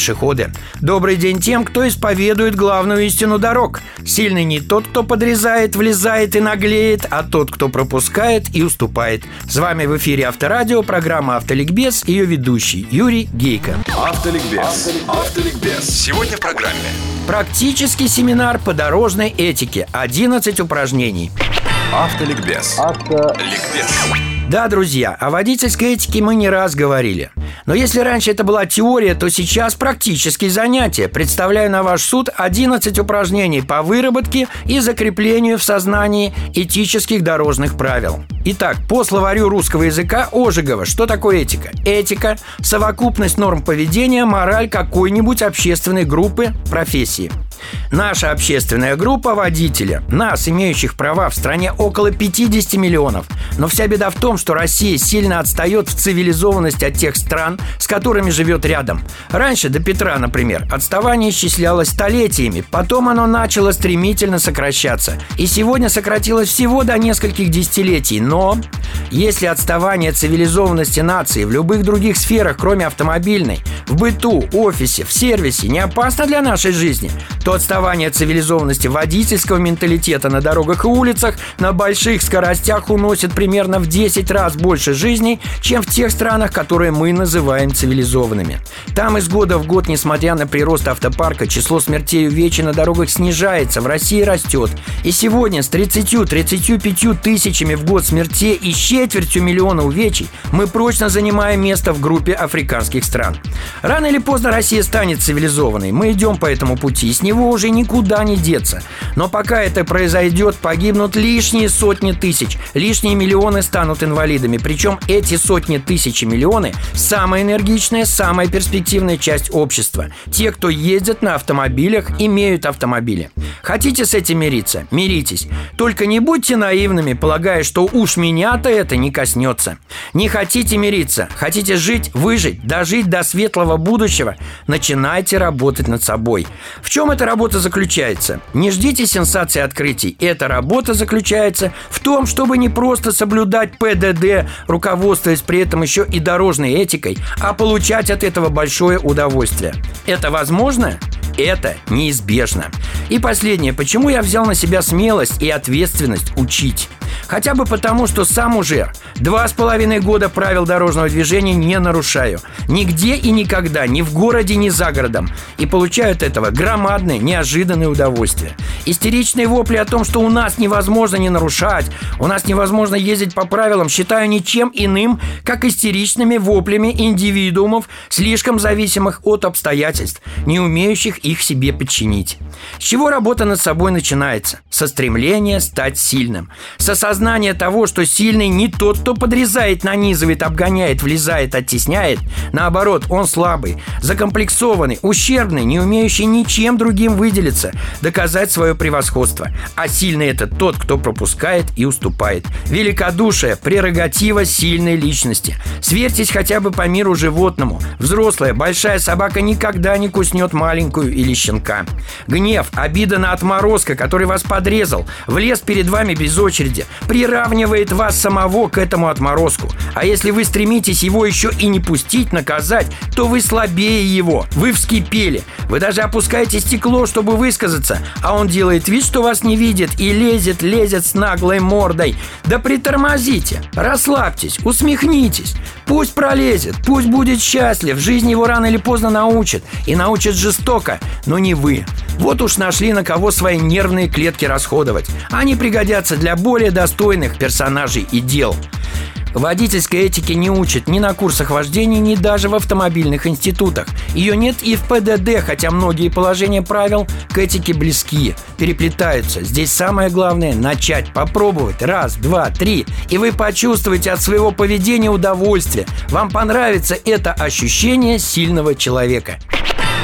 собратья-пешеходы. Добрый день тем, кто исповедует главную истину дорог. Сильный не тот, кто подрезает, влезает и наглеет, а тот, кто пропускает и уступает. С вами в эфире Авторадио, программа «Автоликбез», ее ведущий Юрий Гейко. Автоликбез Автоликбез Сегодня в программе Практический семинар по дорожной этике. 11 упражнений. Автоликбез Ликбез Да, друзья, о водительской этике мы не раз говорили. Но если раньше это была теория, то сейчас практические занятия. Представляю на ваш суд 11 упражнений по выработке и закреплению в сознании этических дорожных правил. Итак, по словарю русского языка Ожегова, что такое этика? Этика – совокупность норм поведения, мораль какой-нибудь общественной группы, профессии. Наша общественная группа водителя, нас, имеющих права в стране около 50 миллионов. Но вся беда в том, что Россия сильно отстает в цивилизованности от тех стран, с которыми живет рядом. Раньше, до Петра, например, отставание исчислялось столетиями, потом оно начало стремительно сокращаться. И сегодня сократилось всего до нескольких десятилетий. Но если отставание цивилизованности нации в любых других сферах, кроме автомобильной, в быту, офисе, в сервисе, не опасно для нашей жизни, то отставание цивилизованности водительского менталитета на дорогах и улицах на больших скоростях уносит примерно в 10 раз больше жизней, чем в тех странах, которые мы называем цивилизованными. Там из года в год, несмотря на прирост автопарка, число смертей увечий на дорогах снижается, в России растет. И сегодня с 30-35 тысячами в год смертей и четвертью миллиона увечий мы прочно занимаем место в группе африканских стран. Рано или поздно Россия станет цивилизованной. Мы идем по этому пути, с него уже никуда не деться. Но пока это произойдет, погибнут лишние сотни тысяч, лишние миллионы станут инвалидами. Причем эти сотни тысяч и миллионы – самая энергичная, самая перспективная часть общества. Те, кто ездят на автомобилях, имеют автомобили. Хотите с этим мириться? Миритесь. Только не будьте наивными, полагая, что уж меня-то это не коснется. Не хотите мириться, хотите жить, выжить, дожить до светлого будущего, начинайте работать над собой. В чем эта работа заключается? Не ждите сенсации открытий. Эта работа заключается в том, чтобы не просто соблюдать ПДД, руководствуясь при этом еще и дорожной этикой, а получать от этого большое удовольствие. Это возможно? Это неизбежно. И последнее, почему я взял на себя смелость и ответственность учить? Хотя бы потому, что сам уже два с половиной года правил дорожного движения не нарушаю. Нигде и никогда, ни в городе, ни за городом. И получаю от этого громадное, неожиданное удовольствие. Истеричные вопли о том, что у нас невозможно не нарушать, у нас невозможно ездить по правилам, считаю ничем иным, как истеричными воплями индивидуумов, слишком зависимых от обстоятельств, не умеющих их себе подчинить. С чего работа над собой начинается? Со стремления стать сильным. Со сознания того, что сильный не тот, кто подрезает, нанизывает, обгоняет, влезает, оттесняет. Наоборот, он слабый, закомплексованный, ущербный, не умеющий ничем другим выделиться, доказать свое превосходство. А сильный это тот, кто пропускает и уступает. Великодушие – прерогатива сильной личности. Сверьтесь хотя бы по миру животному. Взрослая, большая собака никогда не куснет маленькую или щенка. Гнев, обида на отморозка, который вас подрезал, влез перед вами без очереди, приравнивает вас самого к этому отморозку. А если вы стремитесь его еще и не пустить, наказать, то вы слабее его. Вы вскипели. Вы даже опускаете стекло, чтобы высказаться, а он делает вид, что вас не видит и лезет, лезет с наглой мордой. Да притормозите, расслабьтесь, усмехнитесь. Пусть пролезет, пусть будет счастлив. Жизнь его рано или поздно научит. И научит жестоко, но не вы. Вот уж нашли на кого свои нервные клетки расходовать. Они пригодятся для более достойных персонажей и дел. Водительской этики не учат ни на курсах вождения, ни даже в автомобильных институтах. Ее нет и в ПДД, хотя многие положения правил к этике близки, переплетаются. Здесь самое главное – начать, попробовать. Раз, два, три. И вы почувствуете от своего поведения удовольствие. Вам понравится это ощущение сильного человека.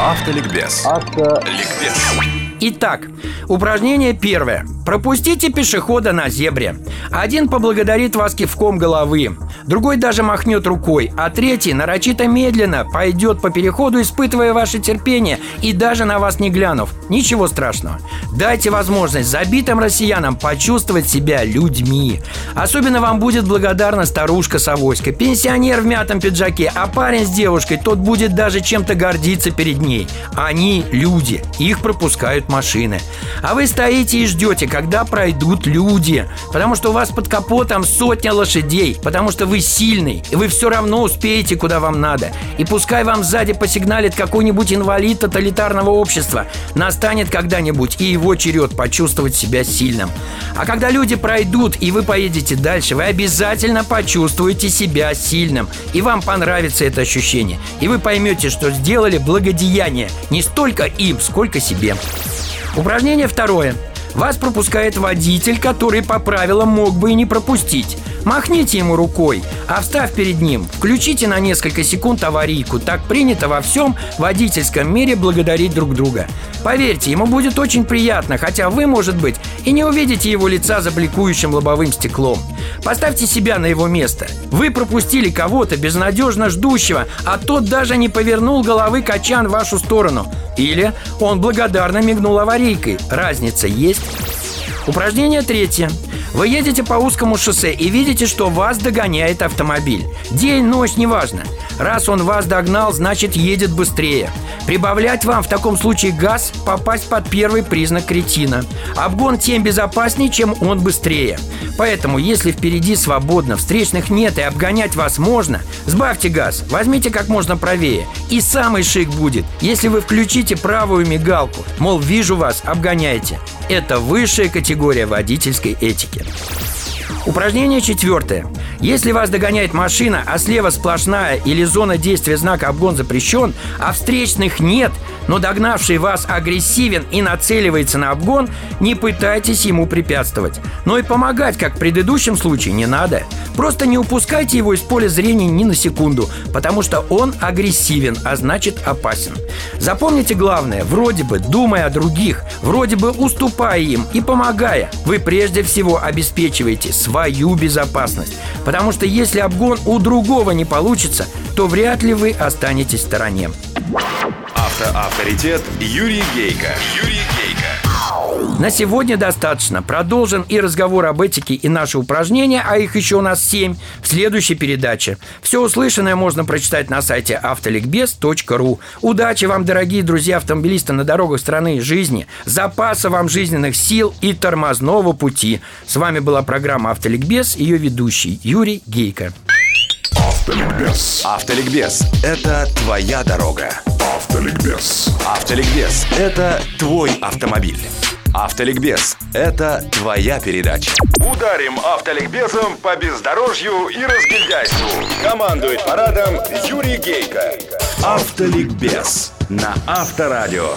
Автоликбез. Автоликбез. Итак, упражнение первое. Пропустите пешехода на зебре. Один поблагодарит вас кивком головы, другой даже махнет рукой, а третий нарочито медленно пойдет по переходу, испытывая ваше терпение и даже на вас не глянув. Ничего страшного. Дайте возможность забитым россиянам почувствовать себя людьми. Особенно вам будет благодарна старушка с авоськой, пенсионер в мятом пиджаке, а парень с девушкой, тот будет даже чем-то гордиться перед ней. Они люди, их пропускают машины. А вы стоите и ждете, когда пройдут люди. Потому что у вас под капотом сотня лошадей. Потому что вы сильный. И вы все равно успеете, куда вам надо. И пускай вам сзади посигналит какой-нибудь инвалид тоталитарного общества. Настанет когда-нибудь и его черед почувствовать себя сильным. А когда люди пройдут и вы поедете дальше, вы обязательно почувствуете себя сильным. И вам понравится это ощущение. И вы поймете, что сделали благодеяние не столько им, сколько себе. Упражнение второе. Вас пропускает водитель, который по правилам мог бы и не пропустить. Махните ему рукой, а встав перед ним, включите на несколько секунд аварийку. Так принято во всем водительском мире благодарить друг друга. Поверьте, ему будет очень приятно, хотя вы, может быть, и не увидите его лица за бликующим лобовым стеклом. Поставьте себя на его место. Вы пропустили кого-то безнадежно ждущего, а тот даже не повернул головы качан в вашу сторону. Или он благодарно мигнул аварийкой. Разница есть? Упражнение третье. Вы едете по узкому шоссе и видите, что вас догоняет автомобиль. День, ночь, неважно. Раз он вас догнал, значит едет быстрее. Прибавлять вам в таком случае газ – попасть под первый признак кретина. Обгон тем безопаснее, чем он быстрее. Поэтому, если впереди свободно, встречных нет и обгонять вас можно, сбавьте газ, возьмите как можно правее. И самый шик будет, если вы включите правую мигалку, мол, вижу вас, обгоняйте. Это высшая категория водительской этики. Упражнение четвертое. Если вас догоняет машина, а слева сплошная или зона действия знака «Обгон запрещен», а встречных нет, но догнавший вас агрессивен и нацеливается на обгон, не пытайтесь ему препятствовать. Но и помогать, как в предыдущем случае, не надо. Просто не упускайте его из поля зрения ни на секунду, потому что он агрессивен, а значит опасен. Запомните главное, вроде бы думая о других, вроде бы уступая им и помогая, вы прежде всего обеспечиваете свою безопасность. Потому что если обгон у другого не получится, то вряд ли вы останетесь в стороне. Автоавторитет Юрий Гейко. Юрий. На сегодня достаточно. Продолжим и разговор об этике, и наши упражнения, а их еще у нас семь, в следующей передаче. Все услышанное можно прочитать на сайте автоликбез.ру. Удачи вам, дорогие друзья автомобилисты на дорогах страны и жизни. Запаса вам жизненных сил и тормозного пути. С вами была программа «Автоликбез», ее ведущий Юрий Гейко. Автоликбез. Автоликбез – это твоя дорога. Автоликбез. Автоликбез – это твой автомобиль. Автоликбез – это твоя передача. Ударим автоликбезом по бездорожью и разгильдяйству. Командует парадом Юрий Гейко. Автоликбез на Авторадио.